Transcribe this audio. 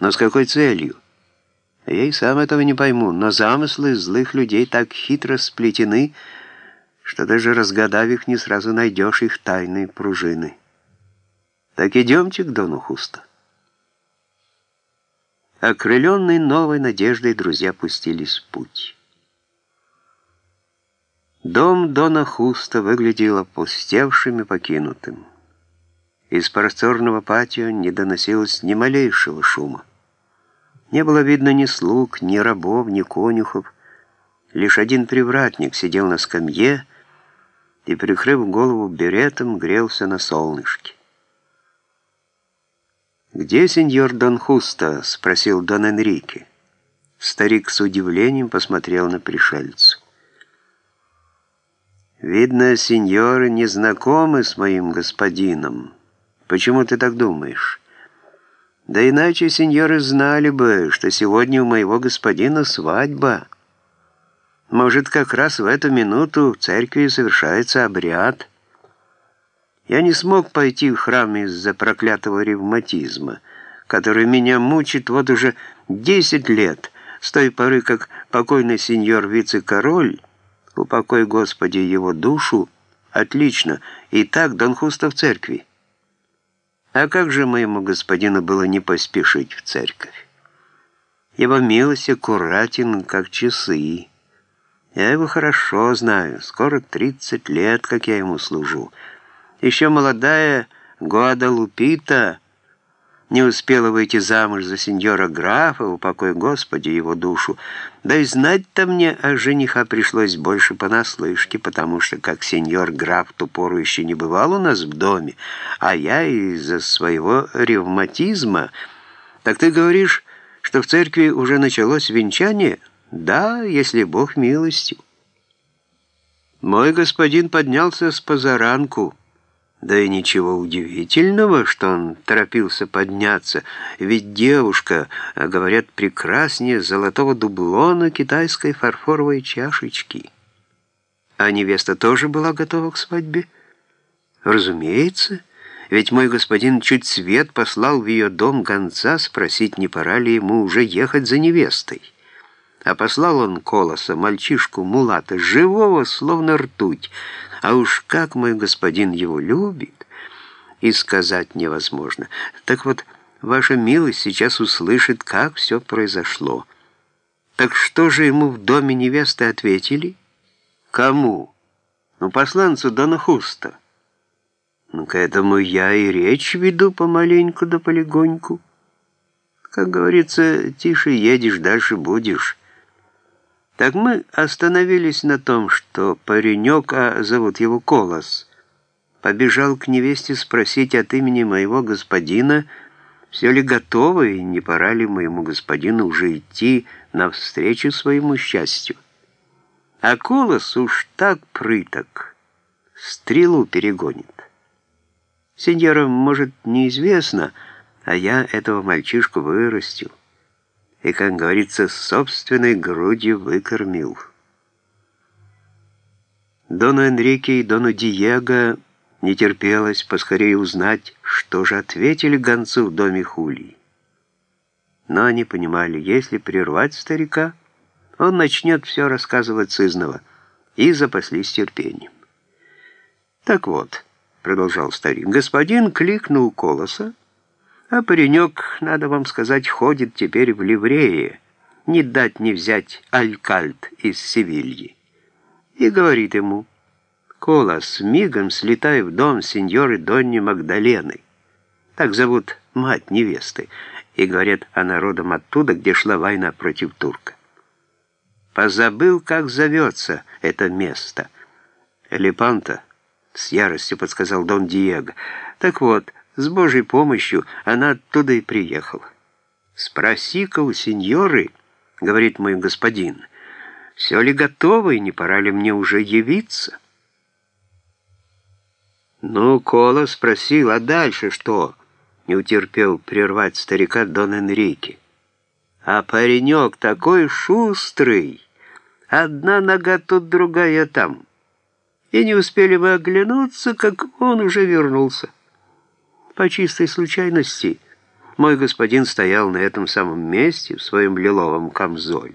Но с какой целью? Я и сам этого не пойму, но замыслы злых людей так хитро сплетены, что даже разгадав их, не сразу найдешь их тайные пружины. Так идемте к Дону Хуста. Окрыленные новой надеждой друзья пустились в путь. Дом Дона Хуста выглядел опустевшим и покинутым. Из просторного патио не доносилось ни малейшего шума. Не было видно ни слуг, ни рабов, ни конюхов. Лишь один привратник сидел на скамье и, прикрыв голову беретом, грелся на солнышке. «Где сеньор Дон Хуста?» — спросил Дон Энрике. Старик с удивлением посмотрел на пришельцу. «Видно, сеньоры не знакомы с моим господином. Почему ты так думаешь?» Да иначе сеньоры знали бы, что сегодня у моего господина свадьба. Может, как раз в эту минуту в церкви совершается обряд. Я не смог пойти в храм из-за проклятого ревматизма, который меня мучит вот уже десять лет, с той поры, как покойный сеньор вице-король, упокой Господи его душу, отлично, и так Дон Хуста в церкви. А как же моему господину было не поспешить в церковь? Его милость аккуратен, как часы. Я его хорошо знаю, скоро 30 лет, как я ему служу. Еще молодая Гуадалупита не успела выйти замуж за сеньора графа, упокой Господи его душу. Да и знать-то мне о жениха пришлось больше понаслышке, потому что, как сеньор граф ту пору еще не бывал у нас в доме, а я из-за своего ревматизма... Так ты говоришь, что в церкви уже началось венчание? Да, если Бог милостью. Мой господин поднялся с позаранку, да и ничего удивительного, что он торопился подняться, ведь девушка, а говорят, прекраснее золотого дублона китайской фарфоровой чашечки. А невеста тоже была готова к свадьбе? Разумеется, ведь мой господин чуть свет послал в ее дом гонца спросить, не пора ли ему уже ехать за невестой. А послал он Колоса, мальчишку Мулата, живого, словно ртуть, а уж как мой господин его любит, и сказать невозможно. Так вот, ваша милость сейчас услышит, как все произошло. Так что же ему в доме невесты ответили? Кому? Ну, посланцу Дона Хуста. Ну, к этому я и речь веду помаленьку да полегоньку. Как говорится, тише едешь, дальше будешь. Так мы остановились на том, что паренек, а зовут его Колос, побежал к невесте спросить от имени моего господина, все ли готово и не пора ли моему господину уже идти навстречу своему счастью. А Колос уж так прыток, стрелу перегонит. Сеньорам, может, неизвестно, а я этого мальчишку вырастил и, как говорится, собственной грудью выкормил. Дону Энрике и Дону Диего не терпелось поскорее узнать, что же ответили гонцу в доме Хулии. Но они понимали, если прервать старика, он начнет все рассказывать сызново, и запаслись терпением. «Так вот», — продолжал старик, — «господин кликнул Колоса, а паренек, надо вам сказать, ходит теперь в ливрее, не дать не взять алькальт из Севильи. И говорит ему, «Колос, мигом слетай в дом сеньоры Донни Магдалены». Так зовут мать невесты, и говорят о народом оттуда, где шла война против турка. Позабыл, как зовется это место. «Элепанта», — с яростью подсказал Дон Диего. «Так вот, с Божьей помощью она оттуда и приехала. «Спроси-ка у сеньоры, — говорит мой господин, — все ли готово и не пора ли мне уже явиться?» «Ну, Кола спросил, а дальше что?» Не утерпел прервать старика Дон Энрике. «А паренек такой шустрый! Одна нога тут, другая там!» И не успели мы оглянуться, как он уже вернулся по чистой случайности Мой господин стоял на этом самом месте в своем лиловом камзоле.